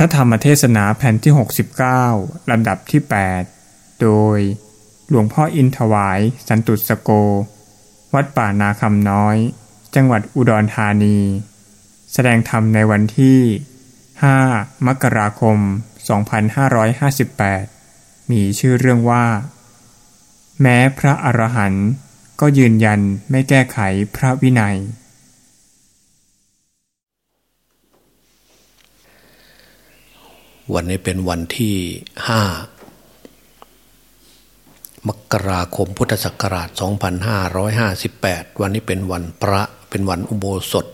ระธรรมเทศนาแผ่นที่ 69 ลำดับที่ 8 โดยหลวงพ่ออินถวาย สันตุสโก วัดป่านาคำน้อย จังหวัดอุดรธานี แสดงธรรมในวันที่ 5 มกราคม 2558 มีชื่อเรื่องว่า แม้พระอรหันต์ก็ยืนยันไม่แก้ไขพระวินัย วันนี้เป็นวันที่ห้ามกราคมพุทธศักราช 2558 วันนี้เป็นวันพระเป็นวันอุโบสถ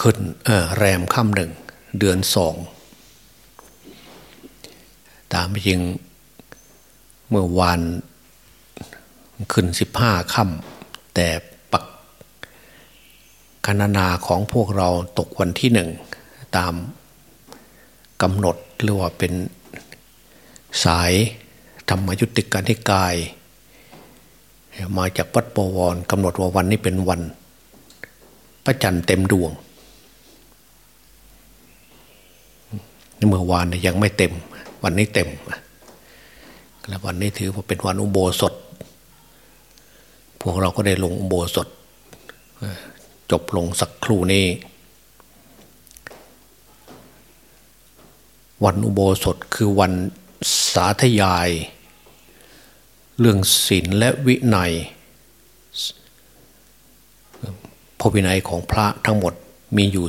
ขึ้นแรมค่ำหนึ่งเดือนสอง ตามจริงเมื่อวานขึ้นสิบห้าค่ำแต่ปักคณนาของพวกเราตกวันที่หนึ่งตาม กำหนดหรือว่าเป็นสายธรรมยุติการที่กาย มาจากวัดปวรกำหนดว่าวันนี้เป็นวัน พระจันทร์เต็มดวงเมื่อวานยังไม่เต็ม วันนี้เต็มและวันนี้ถือว่าเป็นวันอุโบสถ พวกเราก็ได้ลงอุโบสถ จบลงสักครู่นี้ วันอุโบสถคือวันสาธยาย เรื่องศีลและวินัยพระวินัยของพระทั้งหมดมีอยู่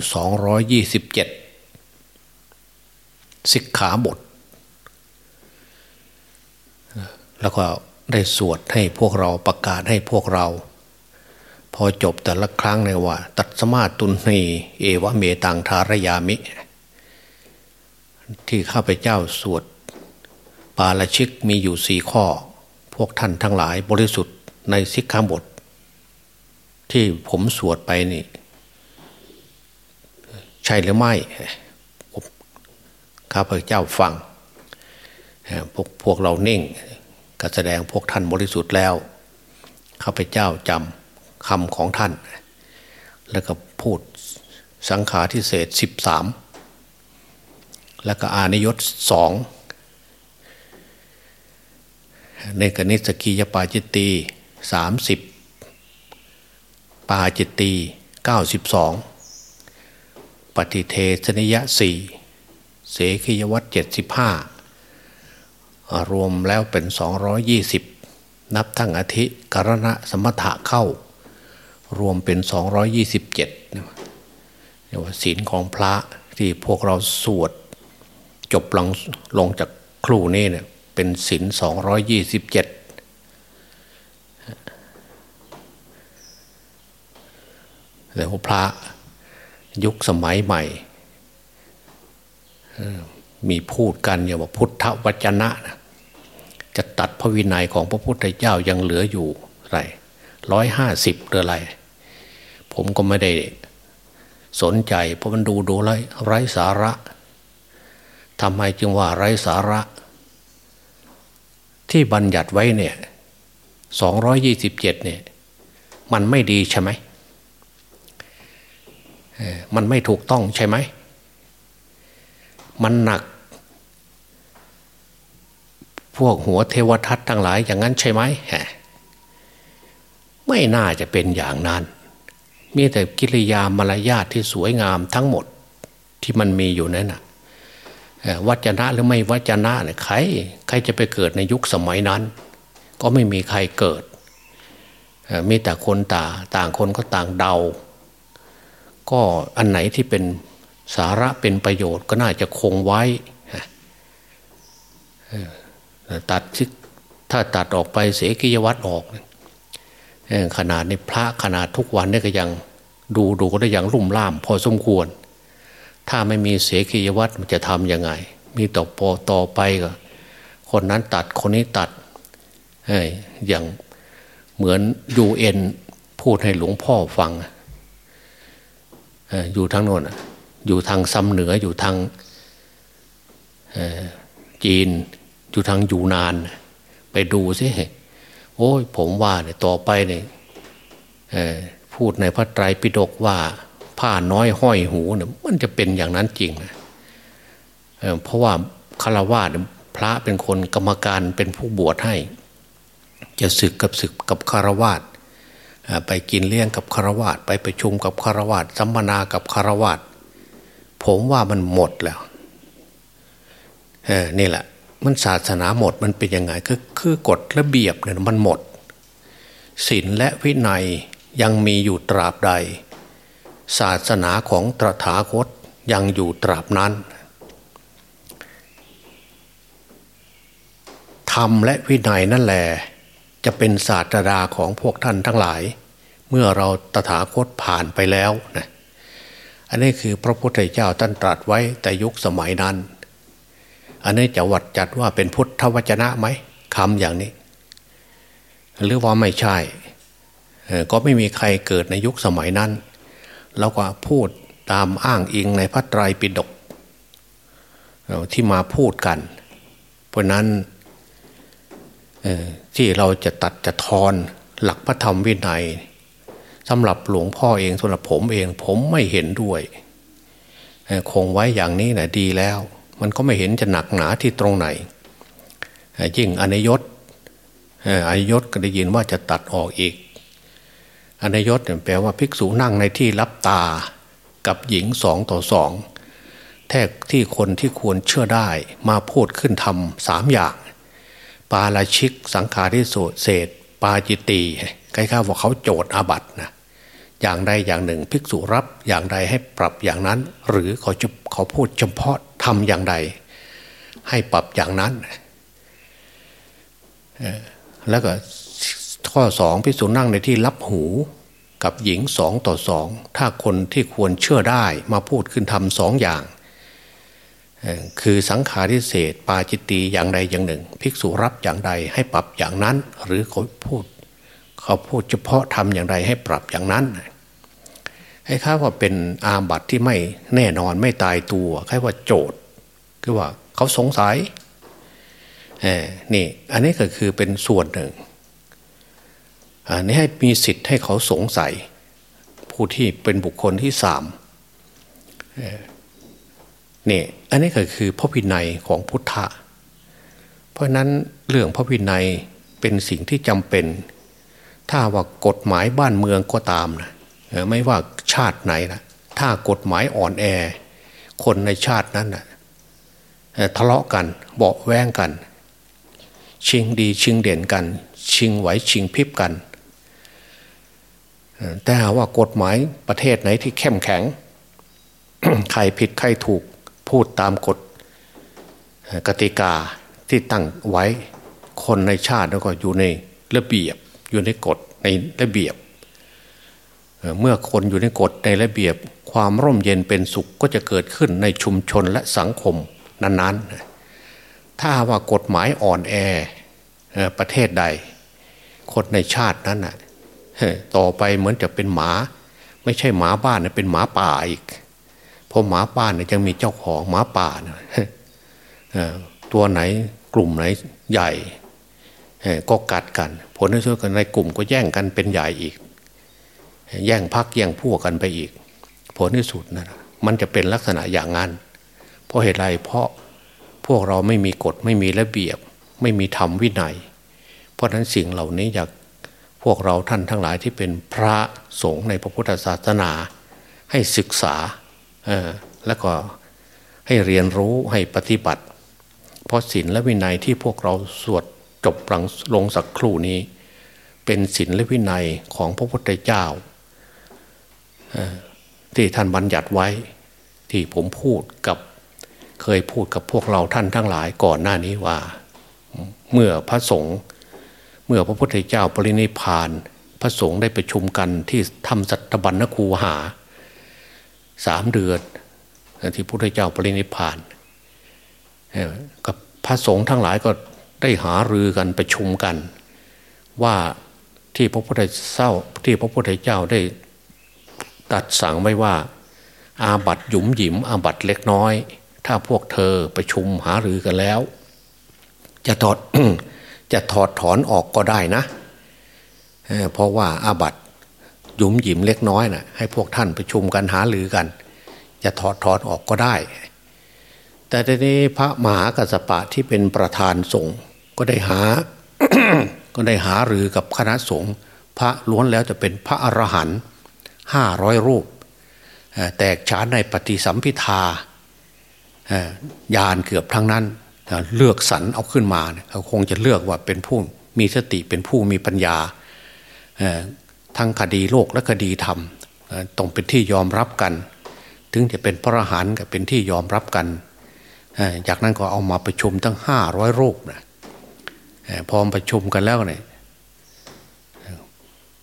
227 สิกขาบท แล้วก็ได้สวดให้พวกเราประกาศให้พวกเรา พอจบแต่ละครั้งเลยว่า ตัดสมาตุนนีเอวะเมตังทารยามิ ที่ข้าพเจ้าสวดปาลชิกมีอยู่สี่ข้อ พวกท่านทั้งหลายบริสุทธิ์ในสิกขาบท ที่ผมสวดไปนี่ ใช่หรือไม่ข้าพเจ้าฟังพวกพวกเราเน่งก็แสดงพวกท่านบริสุทธิ์แล้วข้าพเจ้าจำคำของท่าน แล้วก็พูดสังขาทิเศษสิบสาม แล้วก็อานิยตสองในกนิสกียปาจิตตีสามสิบปาจิตตีเก้าสิบสองปฏิเทศนิยะสี่เสขียวัตเจ็ดสิบห้ารวมแล้วเป็นสองร้อยยี่สิบนับทั้งอาทิกรณะสมถะเข้า รวมเป็นสองร้อยยี่สิบเจ็ดเรียกว่าศีลของพระที่พวกเราสวด จบลงลงจากครูนี่เนี่ยเป็นศินสองร้อยยี่สิบเจ็ดแต่พระยุคสมัยใหม่มีพูดกันอย่างว่าพุทธวจนะนะจะตัดพระวินัยของพระพุทธเจ้ายังเหลืออยู่ไรร้อยห้าสิบหรืออะไร ผมก็ไม่ได้สนใจ เพราะมันดูดูไรไร้สาระ ทำไมจึงว่าไร้สาระ ที่บัญญัติไว้เนี่ยสองร้อยยี่สิบเจ็ดเนี่ย มันไม่ดีใช่ไหมมันไม่ถูกต้องใช่ไหม มันหนัก พวกหัวเทวทัตทั้งหลายอย่างนั้นใช่ไหมไม่น่าจะเป็นอย่างนั้น มีแต่กิริยามารยาทที่สวยงามทั้งหมดที่มันมีอยู่นั่นน่ะ วัจนะหรือไม่วัจนะเนี่ยใครใครจะไปเกิดในยุคสมัยนั้น ก็ไม่มีใครเกิดมีแต่คนต่างต่างคนก็ต่างเดา ก็อันไหนที่เป็นสาระเป็นประโยชน์ก็น่าจะคงไว้ตัดถ้าตัดออกไปเสียกิยวัตรออก ขนาดในพระขนาดทุกวันนี่ก็ยังดูดูก็ได้อย่างรุ่มล่าม พอสมควร ถ้าไม่มีเสกียวัตรมันจะทำยังไง มีต่อปอต่อไปก็คนนั้นตัดคนนี้ตัดอย่างเหมือนยูเอ็นพูดให้หลวงพ่อฟังอยู่ทางโน้นอยู่ทางซ้ำเหนืออยู่ทางจีน อยู่ทางยูนาน ไปดูสิโอ้ยผมว่าเนี่ยต่อไปเนี่ยพูดในพระไตรปิฎกว่า ผ้าน้อยห้อยหูเนี่ยมันจะเป็นอย่างนั้นจริงนะเพราะว่าคารวะพระเป็นคนกรรมการเป็นผู้บวชให้ จะศึกกับศึกกับคารวะไปกินเลี้ยงกับคารวะไปไปชุมกับคารวะสัมมนากับคารวะผมว่ามันหมดแล้วเออนี่แหละ มันศาสนาหมดมันเป็นยังไงคือคือกฎระเบียบเนี่ยมันหมดศีลและวินัยยังมีอยู่ตราบใด ศาสนาของตถาคตยังอยู่ตราบนั้นธรรมและวินัยนั่นแหละจะเป็นศาสตราของพวกท่านทั้งหลาย เมื่อเราตถาคตผ่านไปแล้วนะอันนี้คือพระพุทธเจ้าท่านตรัสไว้แต่ยุคสมัยนั้น อันนี้จะวัดจัดว่าเป็นพุทธวจนะไหมคำอย่างนี้ หรือว่าไม่ใช่ ก็ไม่มีใครเกิดในยุคสมัยนั้น แล้วก็พูดตามอ้างอิงในพระไตรปิฎกที่มาพูดกัน เพราะนั้นที่เราจะตัดจะทอนหลักพระธรรมวินัยสำหรับหลวงพ่อเองสำหรับผมเองผมไม่เห็นด้วยคงไว้อย่างนี้นะดีแล้ว มันก็ไม่เห็นจะหนักหนาที่ตรงไหนยิ่งอนยศอนยศก็ได้ยินว่าจะตัดออกอีก อนยศแปลว่าภิกษุนั่งในที่รับตากับหญิงสองต่อสองแท้ที่คนที่ควรเชื่อได้มาพูดขึ้นทำสามอย่าง ปาราชิกสังขาริโสเศษ ปาจิตีใกล้ๆว่าเขาโจทย์อาบัตนะอย่างใดอย่างหนึ่งภิกษุรับอย่างใดให้ปรับอย่างนั้น หรือเขาจะเขาพูดเฉพาะทำอย่างใด ให้ปรับอย่างนั้นแล้วก็ ข้อสองพิสูจนั่งในที่รับหูกับหญิงสองต่อสอง ถ้าคนที่ควรเชื่อได้มาพูดขึ้นทำสองอย่าง คือสังขาริเศษปาจิตตีอย่างใดอย่างหนึ่ง ภิกษุรับอย่างใดให้ปรับอย่างนั้น หรือเขาพูด เขาพูดเฉพาะทำอย่างใดให้ปรับอย่างนั้นให้ข้าว่าเป็นอาบัติที่ไม่แน่นอนไม่ตายตัวแค่ว่าโจทย์คือว่าเขาสงสัยนี่อันนี้ก็คือเป็นส่วนหนึ่ง อันนี้ให้มีสิทธิ์ให้เขาสงสัย ผู้ที่เป็นบุคคลที่สามนี่อันนี้ก็คือพระวินัยของพุทธะ เพราะนั้นเรื่องพระวินัยเป็นสิ่งที่จำเป็น ถ้าว่ากฎหมายบ้านเมืองก็ตามนะไม่ว่าชาติไหนนะถ้ากฎหมายอ่อนแอ คนในชาตินั้นนะทะเลาะกันเบาแวงกัน ชิงดีชิงเด่นกัน ชิงไหวชิงพริบกัน แต่ว่ากฎหมายประเทศไหนที่เข้มแข็ง ใครผิดใครถูกพูดตามกฎกติกาที่ตั้งไว้คนในชาติแล้วก็อยู่ในระเบียบอยู่ในกฎในระเบียบ เมื่อคนอยู่ในกฎในระเบียบ ความร่มเย็นเป็นสุขก็จะเกิดขึ้นในชุมชนและสังคมนั้นๆ ถ้าว่ากฎหมายอ่อนแอประเทศใด คนในชาตินั้น ต่อไปเหมือนจะเป็นหมา ไม่ใช่หมาบ้านนะเป็นหมาป่าอีกเพราะหมาบ้านเนี่ยยังมีเจ้าของหมาป่านะตัวไหนกลุ่มไหนใหญ่ก็กัดกัน ผลที่สุดกันในกลุ่มก็แย่งกันเป็นใหญ่อีก แย่งพักแย่งพวกกันไปอีก ผลที่สุดนะมันจะเป็นลักษณะอย่างนั้น เพราะเหตุไรเพราะพวกเราไม่มีกฎไม่มีระเบียบ ไม่มีธรรมวินัย เพราะฉะนั้นสิ่งเหล่านี้อยาก พวกเราท่านทั้งหลายที่เป็นพระสงฆ์ในพระพุทธศาสนา ให้ศึกษาแล้วก็ให้เรียนรู้ให้ปฏิบัติ เพราะศีลและวินัยที่พวกเราสวดจบหลังลงสักครู่นี้ เป็นศีลและวินัยของพระพุทธเจ้าที่ท่านบัญญัติไว้ที่ผมพูดกับเคยพูดกับพวกเราท่านทั้งหลายก่อนหน้านี้ว่า เมื่อพระสงฆ์ เมื่อพระพุทธเจ้าปรินิพาน พระสงฆ์ได้ประชุมกันที่ทำสัตบัญญคูหาสามเดือนที่พระพุทธเจ้าปรินิพานกับพระสงฆ์ทั้งหลายก็ได้หารือกันประชุมกัน ว่าที่พระพุทธเจ้าที่พระพุทธเจ้าได้ตัดสั่งไว้ว่า อาบัตหยุมหยิม อาบัตเล็กน้อย ถ้าพวกเธอประชุมหารือกันแล้ว จะถอด จะถอดถอนออกก็ได้นะเพราะว่าอาบัตหยุมหยิมเล็กน้อยนะ่ะให้พวกท่านประชุมกันหาหรือกัน จะถอดถอนออกก็ได้ แต่ทีนี้พระมหากัสสปะที่เป็นประธานสงฆ์ก็ได้หา ก็ได้หาหรือกับคณะสงฆ์พระล้วนแล้วจะเป็นพระอรหันต์ห้าร้อยรูป แตกฉานในปฏิสัมพิทายานเกือบทั้งนั้น เลือกสรรเอาขึ้นมาเขาคงจะเลือกว่าเป็นผู้มีสติเป็นผู้มีปัญญาทั้งคดีโลกและคดีธรรมต้องเป็นที่ยอมรับกัน ถึงจะเป็นพระอรหันต์ก็เป็นที่ยอมรับกัน จากนั้นก็เอามาประชุมตั้งห้าร้อยรูปนะพอประชุมกันแล้วเนี่ย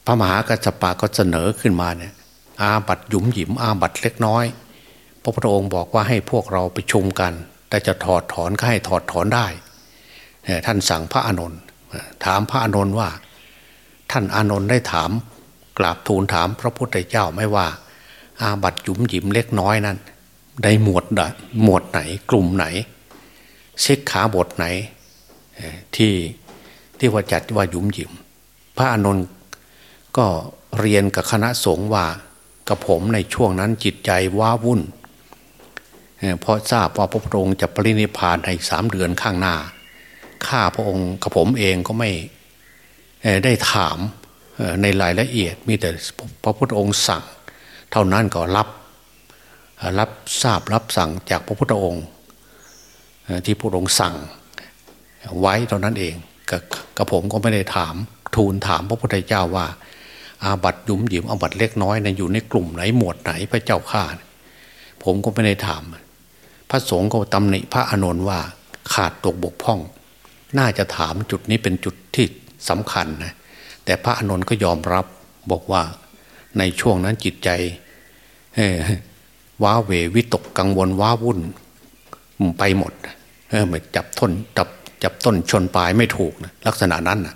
พระมหากัจจปาก็เสนอขึ้นมาเนี่ยอาบัตหยุมหยิมอาบัตเล็กน้อย พระพุทธองค์บอกว่าให้พวกเราไปชุมกัน แต่จะถอดถอนก็ให้ถอดถอนได้ ท่านสั่งพระอานนท์ถามพระอานนท์ว่า ท่านอานนท์ได้ถามกราบทูลถามพระพุทธเจ้าไม่ว่า อาบัตหยุมหยิมเล็กน้อยนั้นได้หมวดหมวดไหนกลุ่มไหนเช็คขาบทไหนที่ที่ว่าจัดว่าหยุมหยิม พระอานนท์ก็เรียนกับคณะสงฆ์ว่ากับผมในช่วงนั้นจิตใจว้าวุ่น เพราะทราบว่าพระพุทธองค์จะปรินิพานในสามเดือนข้างหน้า ข้าพระองค์กับผมเองก็ไม่ได้ถามในรายละเอียด มีแต่พระพุทธองค์สั่ง เท่านั้นก็รับ รับทราบรับสั่งจากพระพุทธองค์ ที่พระองค์สั่งไว้เท่านั้นเองกับผมก็ไม่ได้ถาม ทูลถามพระพุทธเจ้าว่า อาบัตยุมหยิมอาบัตเล็กน้อยนะอยู่ในกลุ่มไหนหมวดไหนพระเจ้าข้าผมก็ไม่ได้ถาม พระสงฆ์ก็ตำหนิพระอานนท์ว่าขาดตกบกพร่อง น่าจะถามจุดนี้เป็นจุดที่สำคัญนะแต่พระอานนท์ก็ยอมรับบอกว่าในช่วงนั้นจิตใจว้าเววิตกกังวลว้าวุ่นไปหมดเออมันจับต้นจับจับต้นชนปลายไม่ถูกนะลักษณะนั้นนะ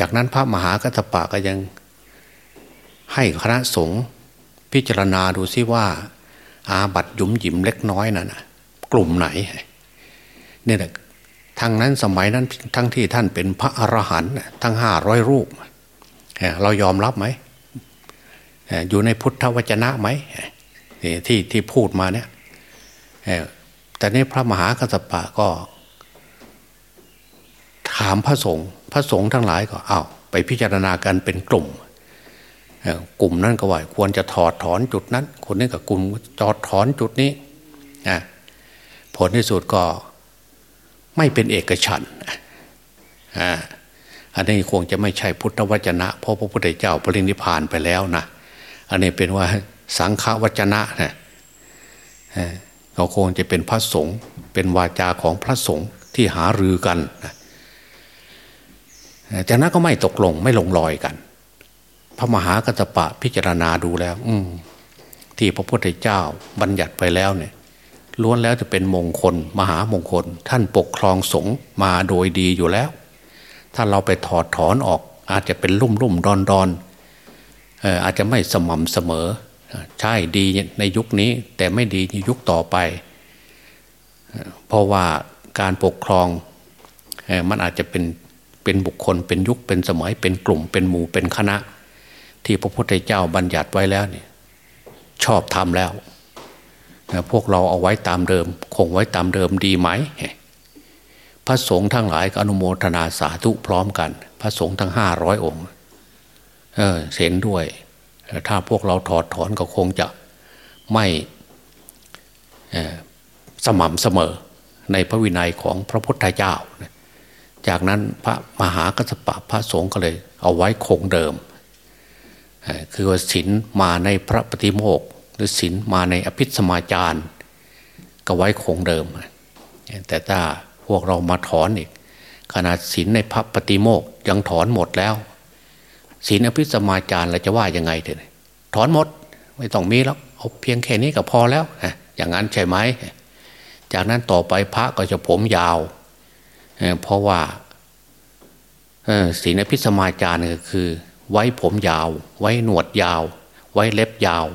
จากนั้นพระมหากัตปะก็ยังให้คณะสงฆ์พิจารณาดูซิว่า อาบัตยุมหยิมเล็กน้อยนั่นะกลุ่มไหนเนี่ยทางนั้นสมัยนั้นทั้งที่ท่านเป็นพระอรหันต์ทั้งห้าร้อยรูปเรายอมรับไหมอยู่ในพุทธวจนะไหมที่ที่พูดมาเนี่ยแต่นี้พระมหากัสปะก็ ถามพระสงฆ์พระสงฆ์ทั้งหลายก็เอาไปพิจารณากันเป็นกลุ่ม กลุ่มนั้นก็ว่าควรจะถอดถอนจุดนั้น คนนี้กับกลุ่มจอดถอนจุดนี้ผลที่สุดก็ไม่เป็นเอกฉันอันนี้คงจะไม่ใช่พุทธวจนะ เพราะพระพุทธเจ้าปรินิพานไปแล้วนะอันนี้เป็นว่าสังฆวจนะนะเขาคงจะเป็นพระสงฆ์เป็นวาจาของพระสงฆ์ที่หารือกันนะจากนั้นก็ไม่ตกลงไม่ลงรอยกัน พระมหากัตปะพิจารณาดูแล้ว อืที่พระพุทธเจ้าบัญญัติไปแล้วเนี่ยล้วนแล้วจะเป็นมงคล มหามงคล ท่านปกครองสงฆ์มาโดยดีอยู่แล้ว ถ้าเราไปถอดถอนออก อาจจะเป็นลุ่มลุ่มดอนดอนอาจจะไม่สม่ำเสมอ ใช่ดีในยุคนี้ แต่ไม่ดีในยุคต่อไป เพราะว่าการปกครองมันอาจจะเป็นเป็นบุคคลเป็นยุคเป็นสมัยเป็นกลุ่มเป็นหมู่เป็นคณะ ที่พระพุทธเจ้าบัญญัติไว้แล้วเนี่ยชอบทำแล้ว พวกเราเอาไว้ตามเดิม คงไว้ตามเดิมดีไหม พระสงฆ์ทั้งหลายก็อนุโมทนาสาธุพร้อมกัน พระสงฆ์ทั้งห้าร้อยองค์เออเห็นด้วย ถ้าพวกเราถอดถอนก็คงจะไม่สม่ำเสมอในพระวินัยของพระพุทธเจ้า จากนั้นพระมหากัสปะพระสงฆ์ก็เลยเอาไว้คงเดิม คือว่าศีลมาในพระปฏิโมกหรือศีลมาในอภิสมาจารก็ไว้คงเดิม แต่ถ้าพวกเรามาถอนอีก ขนาดศีลในพระปฏิโมกยังถอนหมดแล้วศีลอภิสมาจารเราจะว่ายังไงเถอะถอนหมดไม่ต้องมีแล้วเอาเพียงแค่นี้ก็พอแล้วอย่างนั้นใช่ไหมจากนั้นต่อไปพระก็จะผมยาวเพราะว่าศีลพิสมาจารก็คือ ไว้ผมยาว ไว้หนวดยาว ไว้เล็บยาว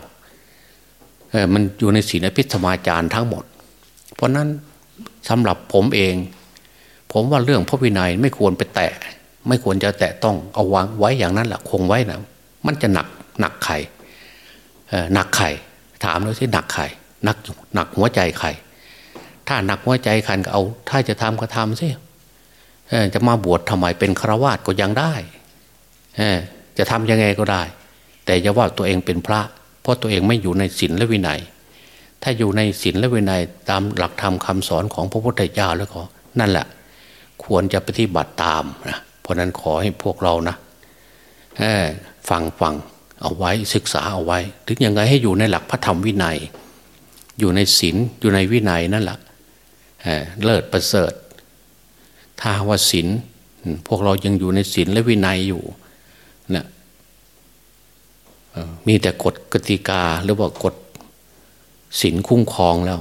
มันอยู่ในศีลพิสมาจาร์ทั้งหมด เพราะนั้นสำหรับผมเอง ผมว่าเรื่องพระวินัยไม่ควรไปแตะ ไม่ควรจะแตะต้องเอาวางไว้อย่างนั้นแหละคงไว้นะมันจะหนักหนักใครหนักใครถามเลยสิหนักใครหนักหนักหัวใจใครถ้าหนักหัวใจใครก็เอา ถ้าจะทำก็ทำสิจะมาบวชทำไมเป็นฆราวาสก็ยังได้ จะทำยังไงก็ได้ แต่อย่าว่าตัวเองเป็นพระ เพราะตัวเองไม่อยู่ในศีลและวินัย ถ้าอยู่ในศีลและวินัยตามหลักธรรมคาสอนของพระพุทธเจ้าแล้วก็นั่นแหละ ควรจะปฏิบัติตามนะเพราะนั้นขอให้พวกเรานะฟังฟังเอาไว้ศึกษาเอาไว้ ถึงยังไงให้อยู่ในหลักพระธรรมวินัย อยู่ในศีลอยู่ในวินัยนั่นแหละเลิศประเสริฐ ถ้าว่าศีลพวกเรายังอยู่ในศีลและวินัยอยู่ นะมีแต่กฎกติกาหรือว่ากฎศีลคุ้มครองแล้ว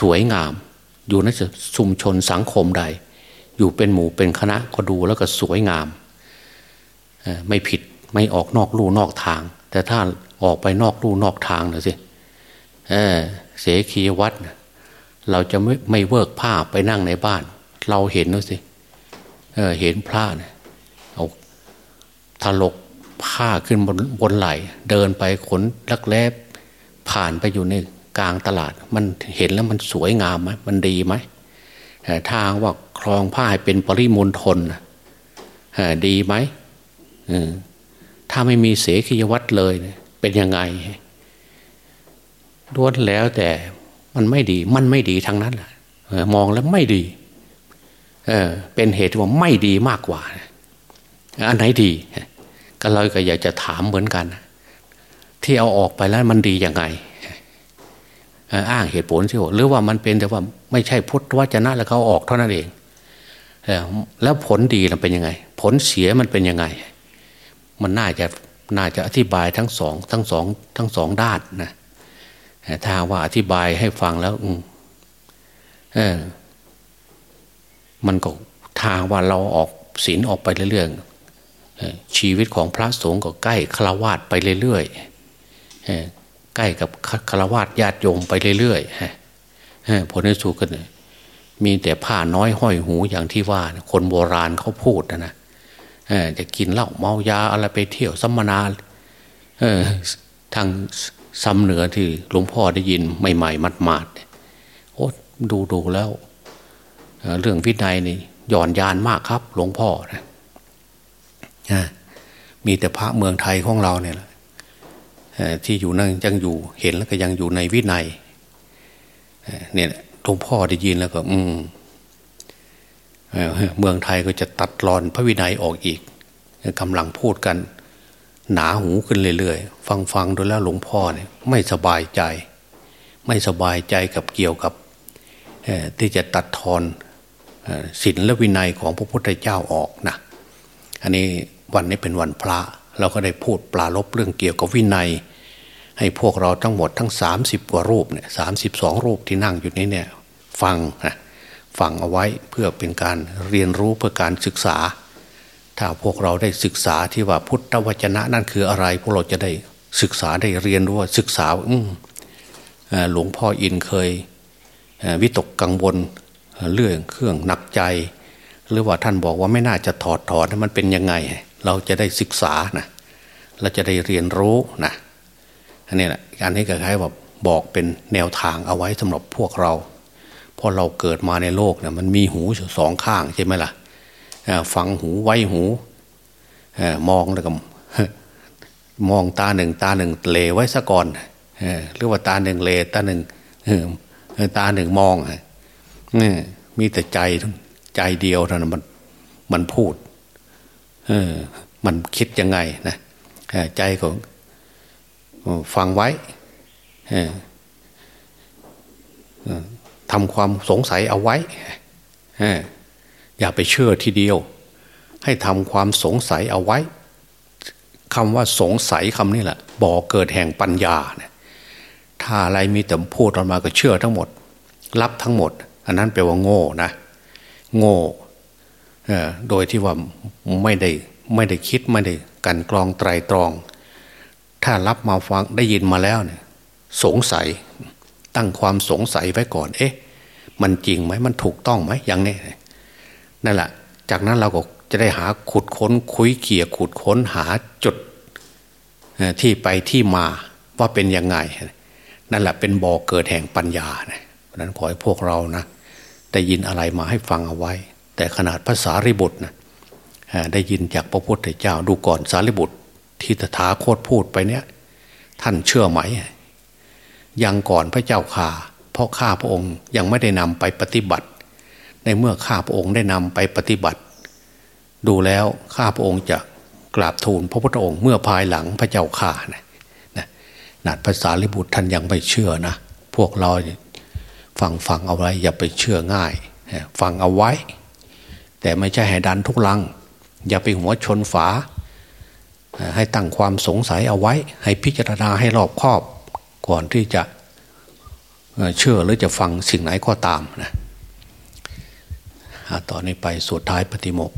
สวยงาม อยู่ในชุมชนสังคมใด อยู่เป็นหมู่เป็นคณะก็ดูแล้วก็สวยงาม ไม่ผิดไม่ออกนอกลู่นอกทาง แต่ถ้าออกไปนอกลู่นอกทางนะสิเเสขีวัดเราจะไม่ไม่เวิกผ้าไปนั่งในบ้าน เราเห็นนะสิเเห็นพระนี่ยเอา ถลกผ้าขึ้นบนบนไหลเดินไปขนลักแลบผ่านไปอยู่ในกลางตลาด มันเห็นแล้วมันสวยงามไหมมันดีไหมทางว่าคลองผ้าให้เป็นปริมณฑลดีไหมถ้าไม่มีเสขียวัตรเลยเป็นยังไงด้วนแล้วแต่มันไม่ดี มันไม่ดีทั้งนั้นแหละมองแล้วไม่ดีเเป็นเหตุว่าไม่ดีมากกว่า อันไหนดี ก็เลยก็อยากจะถามเหมือนกัน ที่เอาออกไปแล้วมันดียังไงอ้างเหตุผลสิหรือว่ามันเป็นแต่ว่าไม่ใช่พุทธวจนะแล้วเขาออกเท่านั้นเองแล้วผลดีมันเป็นยังไง ผลเสียมันเป็นยังไง มันน่าจะน่าจะอธิบายทั้งสองทั้งสองทั้งสองด้านนะถ้าว่าอธิบายให้ฟังแล้ว อืเออมันก็ทางว่าเราออกศีลออกไปเรื่อยๆ ชีวิตของพระสงฆ์ก็ใกล้ฆราวาสไปเรื่อยๆใกล้กับฆราวาสญาติโยมไปเรื่อยๆผลในสุดกันมีแต่ผ้าน้อยห้อยหูอย่างที่ว่า คนโบราณเขาพูดนะนะจะกินเหล้าเมายาอะไรไปเที่ยวสัมมนาทางซ้ำเหนือที่หลวงพ่อได้ยินใหม่ๆมัดมาดโอ้ดูดูแล้ว เรื่องวินัยนี่หย่อนยานมากครับ หลวงพ่อนะ มีแต่พระเมืองไทยของเราเนี่ยที่อยู่นั่งยังอยู่เห็นแล้วก็ยังอยู่ในวินัยเนี่ยหลวงพ่อได้ยินแล้วก็ อืมเมืองไทยก็จะตัดรอนพระวินัยออกอีกกำลังพูดกัน หนาหูขึ้นเรื่อยๆฟังฟังดูแล้วหลวงพ่อเนี่ย ไม่สบายใจ ไม่สบายใจกับเกี่ยวกับที่จะตัดทอนศีลและวินัยของพระพุทธเจ้าออกนะอันนี้ วันนี้เป็นวันพระ เราก็ได้พูดปลาลบเรื่องเกี่ยวกับวินัย ให้พวกเราทั้งหมดทั้ง 30 กว่ารูปเนี่ยสารูปที่นั่งอยู่นี้เนี่ยฟังนะฟังเอาไว้เพื่อเป็นการเรียนรู้เพื่อการศึกษา ถ้าพวกเราได้ศึกษาที่ว่าพุทธวจนะนั่นคืออะไร พวกเราจะได้ศึกษาได้เรียนรู้ว่าศึกษาอืหลวงพ่ออินเคยวิตกกังวลเรื่องเครื่องหนักใจ หรือว่าท่านบอกว่าไม่น่าจะถอดถอดมันเป็นยังไง เราจะได้ศึกษานะเราจะได้เรียนรู้นะอันนี้แหละอันนี้ก็คล้ายว่าบอกเป็นแนวทางเอาไว้สำหรับพวกเราเพราะเราเกิดมาในโลกเนี่ยมันมีหูสองข้างใช่ไหมล่ะฟังหูไว้หูมองแล้วก็มองตาหนึ่งตาหนึ่งเลไว้ซะก่อนหรือว่าตาหนึ่งเลตาหนึ่งตาหนึ่งมองมีแต่ใจใจเดียวเท่านั้นมันมันพูด มันคิดยังไงนะใจของฟังไว้ทำความสงสัยเอาไว้อย่าไปเชื่อทีเดียว ให้ทำความสงสัยเอาไว้คำว่าสงสัยคำนี้แหละบ่อเกิดแห่งปัญญาเนี่ยถ้าอะไรมีแต่พูดออกมาก็เชื่อทั้งหมด รับทั้งหมด อันนั้นแปลว่าโง่นะ โง่ โดยที่ว่าไม่ได้ไม่ได้คิดไม่ได้กันกรองไตรตรอง ถ้ารับมาฟังได้ยินมาแล้วเนี่ยสงสัยตั้งความสงสัยไว้ก่อน เอ๊ะ มันจริงไหมมันถูกต้องไหมอย่างนี้นั่นแหละ จากนั้นเราก็จะได้หาขุดค้นคุยเขี่ยขุดค้นหาจุดที่ไปที่มาว่าเป็นยังไง นั่นแหละเป็นบ่อเกิดแห่งปัญญานะเพราะนั้นขอให้พวกเรานะได้ยินอะไรมาให้ฟังเอาไว้ แต่ขนาดภาษาริบุตรนะได้ยินจากพระพุทธเจ้าดูก่อนสารีบุตร ที่ตถาคตพูดไปเนี้ยท่านเชื่อไหม ยังก่อนพระเจ้าข่าเพราะข้าพระองค์ยังไม่ได้นำไปปฏิบัติ ในเมื่อข้าพระองค์ได้นำไปปฏิบัติ ดูแล้วข้าพระองค์จะกราบทูลพระพุทธองค์เมื่อภายหลังพระเจ้าข่านะนะนัดภาษาลิบุตรท่านยังไม่เชื่อนะ พวกเราฟังฟังเอาไว้อย่าไปเชื่อง่าย ฟังเอาไว้ แต่ไม่ใช่ให้ดันทุกลัง อย่าไปหัวชนฝา ให้ตั้งความสงสัยเอาไว้ ให้พิจารณาให้รอบคอบ ก่อนที่จะเชื่อหรือจะฟังสิ่งไหนก็ตามนะต่อนนี้ไปสุดท้ายปฏิโมก